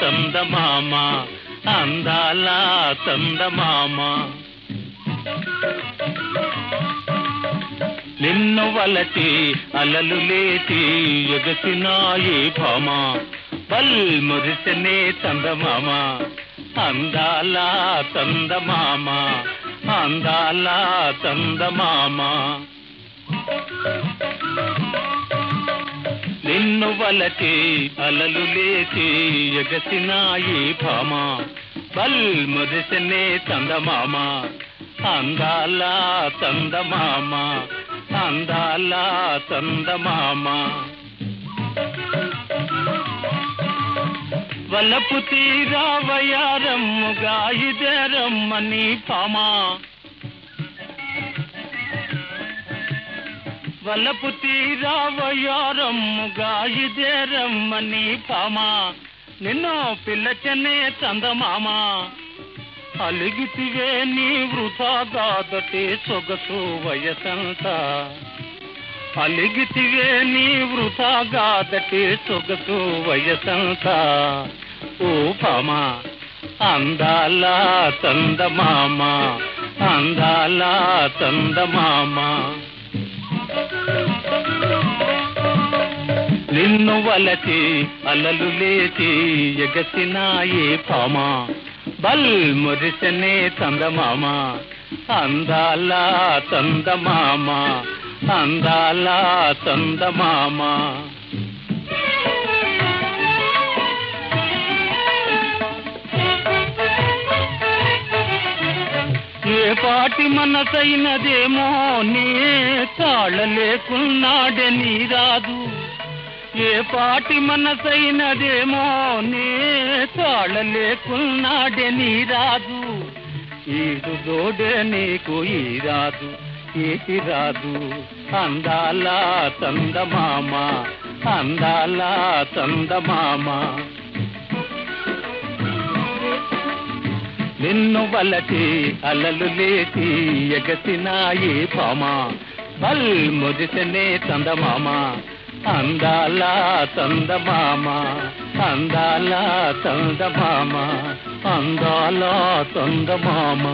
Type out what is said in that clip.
చందమామ అందాల చందమామ. నిన్ను వలటి అలలు లేటి ఎగసినాయి భామ పల్ మురిసనే చందమామ. అందాల చందమామ అందాల చందమామ. నన్ను వలచి అలలు లేచి ఎగసినాయి భామ. బల్ మురిసనే చందమామ. అందాల చందమామ. అందాల చందమామ. వలపు తీరా వయారమ్ముగా ఇదేరమ్మని పామా వలపు తీరావయారమ్ముగా ఇదేరమ్మని పామా. నిన్ను పిల్లచనే చందమామ. అలిగితివే నీ వృధా గాదటే సొగసు వయసంత. అలిగితివే నీ వృధా గాదటే సొగసు వయసంత. ఓ పామ అందాల చందమామ అందాల చందమామ. నిన్ను వలచి అలలు లేచి ఎగసినాయే పామా. బల్ మురిసనే చందమామ. అందాల చందమామ. అందాల చందమామ. ఏ పాటి మనసైనదేమో నీ తాళలేకున్నాడే నీ రాదు ఏ పాటి మనసైనదేమో నీ తాళలేకున్నాడే నీ రాదు ఈడు దోడే నీకు ఈ రాదు ఏటి రాదు అందాల చందమామ అందాల చందమామ. నిన్ను వలచి అలలు లేచి ఎగసినాయి పామా. బల్ ముదిసనే చందమామ. అందాల చందమామ. అందాల చందమామ. అందాల చందమామ.